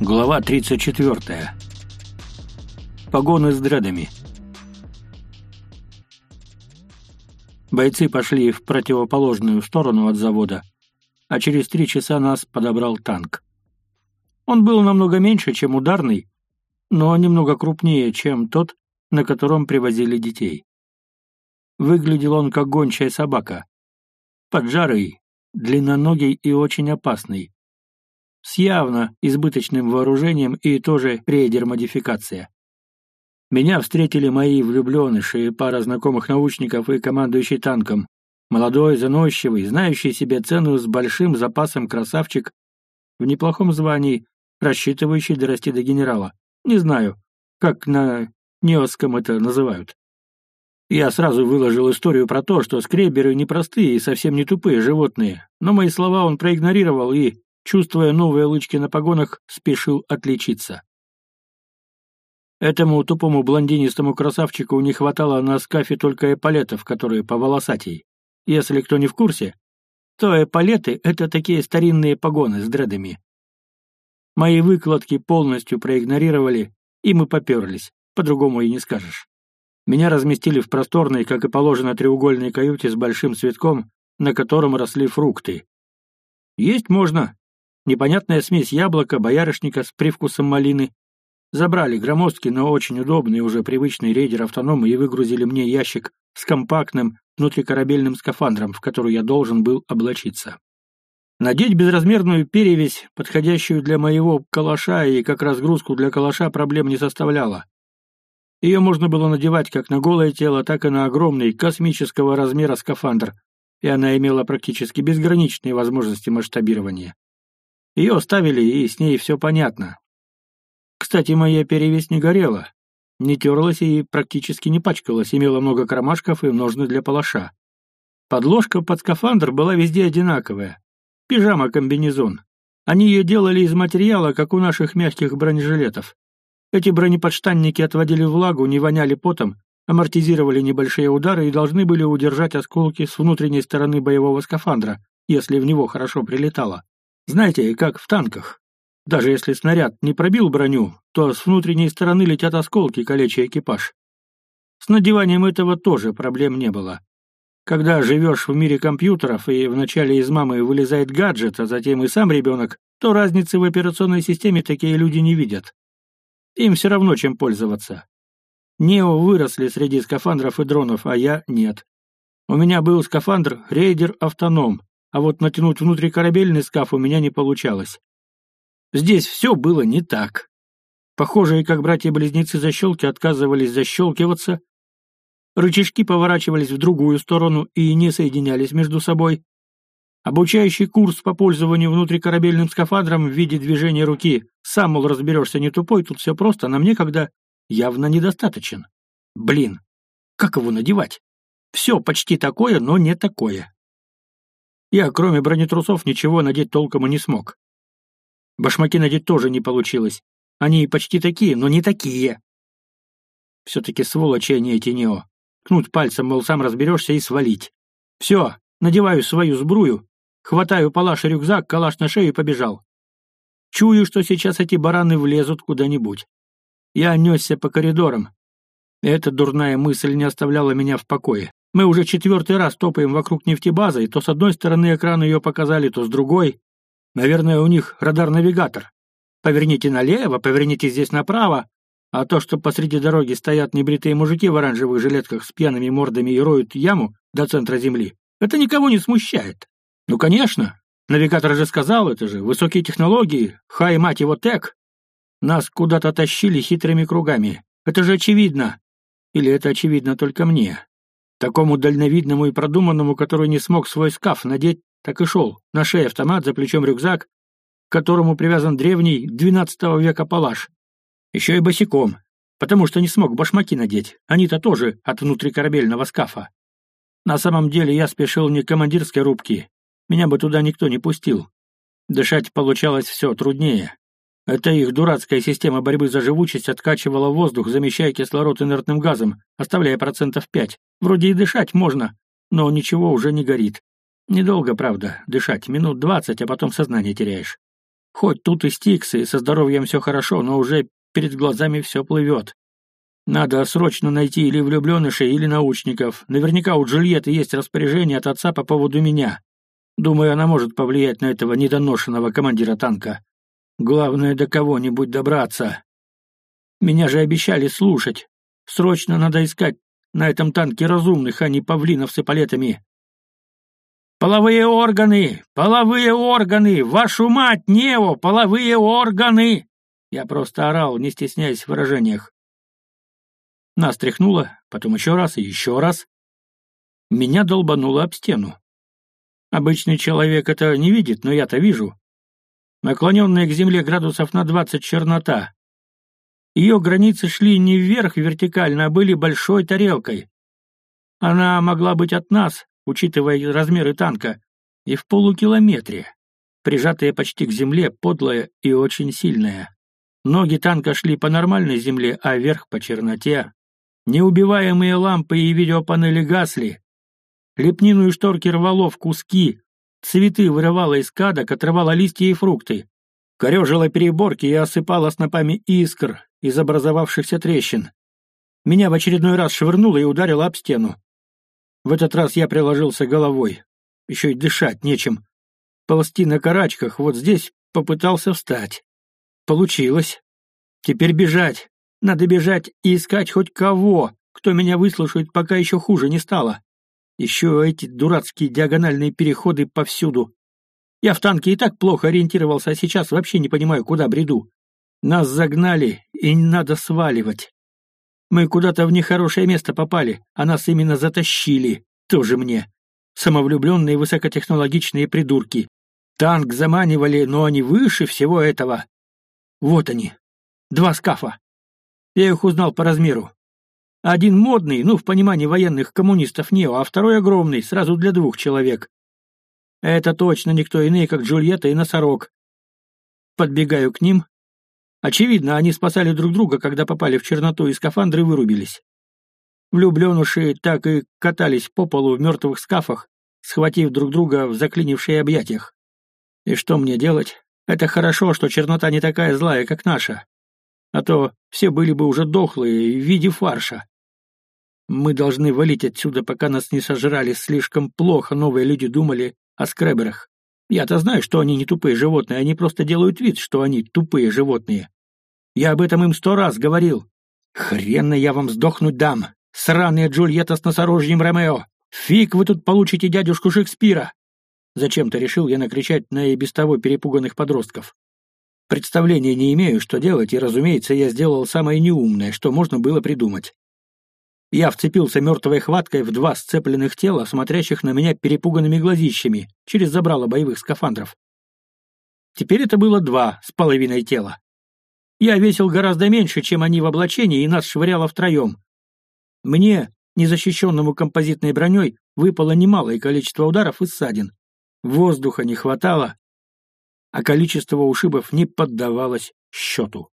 Глава 34. Погоны с дредами. Бойцы пошли в противоположную сторону от завода, а через три часа нас подобрал танк. Он был намного меньше, чем ударный, но немного крупнее, чем тот, на котором привозили детей. Выглядел он как гончая собака. Поджарый, длинноногий и очень опасный с явно избыточным вооружением и тоже рейдер-модификация. Меня встретили мои влюбленыши, пара знакомых научников и командующий танком. Молодой, заносчивый, знающий себе цену с большим запасом красавчик, в неплохом звании, рассчитывающий дорасти до генерала. Не знаю, как на неоском это называют. Я сразу выложил историю про то, что скреберы непростые и совсем не тупые животные, но мои слова он проигнорировал и, чувствуя новые лычки на погонах, спешил отличиться. Этому тупому блондинистому красавчику не хватало на скафе только эполетов, которые по волосатей. Если кто не в курсе, то эполеты — это такие старинные погоны с дредами. Мои выкладки полностью проигнорировали, и мы поперлись, по-другому и не скажешь. Меня разместили в просторной, как и положено, треугольной каюте с большим цветком, на котором росли фрукты. Есть можно, непонятная смесь яблока, боярышника с привкусом малины. Забрали громоздкий, но очень удобный, уже привычный рейдер автонома и выгрузили мне ящик с компактным внутрикорабельным скафандром, в который я должен был облачиться. Надеть безразмерную перевесь, подходящую для моего калаша и как разгрузку для калаша, проблем не составляло. Ее можно было надевать как на голое тело, так и на огромный космического размера скафандр, и она имела практически безграничные возможности масштабирования. Ее оставили, и с ней все понятно. Кстати, моя перевесь не горела, не терлась и практически не пачкалась, имела много кармашков и ножны для палаша. Подложка под скафандр была везде одинаковая. Пижама-комбинезон. Они ее делали из материала, как у наших мягких бронежилетов. Эти бронеподштанники отводили влагу, не воняли потом, амортизировали небольшие удары и должны были удержать осколки с внутренней стороны боевого скафандра, если в него хорошо прилетало. Знаете, как в танках. Даже если снаряд не пробил броню, то с внутренней стороны летят осколки, калеча экипаж. С надеванием этого тоже проблем не было. Когда живешь в мире компьютеров и вначале из мамы вылезает гаджет, а затем и сам ребенок, то разницы в операционной системе такие люди не видят. Им все равно чем пользоваться. Нео выросли среди скафандров и дронов, а я нет. У меня был скафандр рейдер-автоном, а вот натянуть внутрикорабельный скаф у меня не получалось. Здесь все было не так. Похожие, как братья-близнецы защелки отказывались защелкиваться, рычажки поворачивались в другую сторону и не соединялись между собой. Обучающий курс по пользованию внутрикорабельным скафандром в виде движения руки «сам, мол, разберешься, не тупой, тут все просто, на мне когда явно недостаточен». Блин, как его надевать? Все почти такое, но не такое. Я, кроме бронетрусов, ничего надеть толком и не смог. Башмаки надеть тоже не получилось. Они почти такие, но не такие. Все-таки сволочи они эти нео. Кнуть пальцем, мол, сам разберешься и свалить. Все, надеваю свою сбрую, хватаю палаш и рюкзак, калаш на шею и побежал. Чую, что сейчас эти бараны влезут куда-нибудь. Я несся по коридорам. Эта дурная мысль не оставляла меня в покое. Мы уже четвертый раз топаем вокруг нефтебазы, и то с одной стороны экрана ее показали, то с другой. Наверное, у них радар-навигатор. Поверните налево, поверните здесь направо. А то, что посреди дороги стоят небритые мужики в оранжевых жилетках с пьяными мордами и роют яму до центра земли, это никого не смущает. Ну, конечно. Навигатор же сказал, это же высокие технологии, хай, мать его, тек. Нас куда-то тащили хитрыми кругами. Это же очевидно. Или это очевидно только мне? Такому дальновидному и продуманному, который не смог свой скаф надеть, так и шел. На шее автомат, за плечом рюкзак, к которому привязан древний XII века палаш. Еще и босиком, потому что не смог башмаки надеть. Они-то тоже от внутрикорабельного скафа. На самом деле я спешил не к командирской рубке. Меня бы туда никто не пустил. Дышать получалось все труднее. Это их дурацкая система борьбы за живучесть откачивала воздух, замещая кислород инертным газом, оставляя процентов пять. Вроде и дышать можно, но ничего уже не горит. Недолго, правда, дышать, минут двадцать, а потом сознание теряешь. Хоть тут и стиксы, и со здоровьем все хорошо, но уже перед глазами все плывет. Надо срочно найти или влюбленышей, или научников. Наверняка у Джульетты есть распоряжение от отца по поводу меня. Думаю, она может повлиять на этого недоношенного командира танка. Главное, до кого-нибудь добраться. Меня же обещали слушать. Срочно надо искать на этом танке разумных, а не павлинов с эполетами. «Половые органы! Половые органы! Вашу мать, Нео! Половые органы!» Я просто орал, не стесняясь в выражениях. Нас тряхнуло, потом еще раз и еще раз. Меня долбануло об стену. Обычный человек это не видит, но я-то вижу. Наклоненная к земле градусов на двадцать чернота. Ее границы шли не вверх вертикально, а были большой тарелкой. Она могла быть от нас, учитывая размеры танка, и в полукилометре, прижатая почти к земле, подлая и очень сильная. Ноги танка шли по нормальной земле, а вверх по черноте. Неубиваемые лампы и видеопанели гасли. Лепнину и шторки рвало в куски, цветы вырывало из кадок, отрывало листья и фрукты. Корежила переборки и осыпала снопами искр из образовавшихся трещин. Меня в очередной раз швырнуло и ударило об стену. В этот раз я приложился головой. Еще и дышать нечем. Ползти на карачках, вот здесь попытался встать. Получилось. Теперь бежать. Надо бежать и искать хоть кого, кто меня выслушает, пока еще хуже не стало. Еще эти дурацкие диагональные переходы повсюду. Я в танке и так плохо ориентировался, а сейчас вообще не понимаю, куда бреду. Нас загнали, и надо сваливать. Мы куда-то в нехорошее место попали, а нас именно затащили. Тоже мне. Самовлюбленные высокотехнологичные придурки. Танк заманивали, но они выше всего этого. Вот они. Два скафа. Я их узнал по размеру. Один модный, ну, в понимании военных коммунистов Нео, а второй огромный, сразу для двух человек. Это точно никто иные, как Джульетта и Носорог. Подбегаю к ним. Очевидно, они спасали друг друга, когда попали в черноту, и скафандры вырубились. Влюбленуши так и катались по полу в мертвых скафах, схватив друг друга в заклинившие объятиях. И что мне делать? Это хорошо, что чернота не такая злая, как наша а то все были бы уже дохлые в виде фарша. Мы должны валить отсюда, пока нас не сожрали слишком плохо, новые люди думали о скреберах. Я-то знаю, что они не тупые животные, они просто делают вид, что они тупые животные. Я об этом им сто раз говорил. Хренно я вам сдохнуть дам, сраная Джульетта с носорожьем Ромео. Фиг вы тут получите дядюшку Шекспира. Зачем-то решил я накричать на и без того перепуганных подростков. Представления не имею, что делать, и, разумеется, я сделал самое неумное, что можно было придумать. Я вцепился мертвой хваткой в два сцепленных тела, смотрящих на меня перепуганными глазищами, через забрало боевых скафандров. Теперь это было два с половиной тела. Я весил гораздо меньше, чем они в облачении, и нас швыряло втроем. Мне, незащищенному композитной броней, выпало немалое количество ударов и ссадин. Воздуха не хватало, а количество ушибов не поддавалось счету.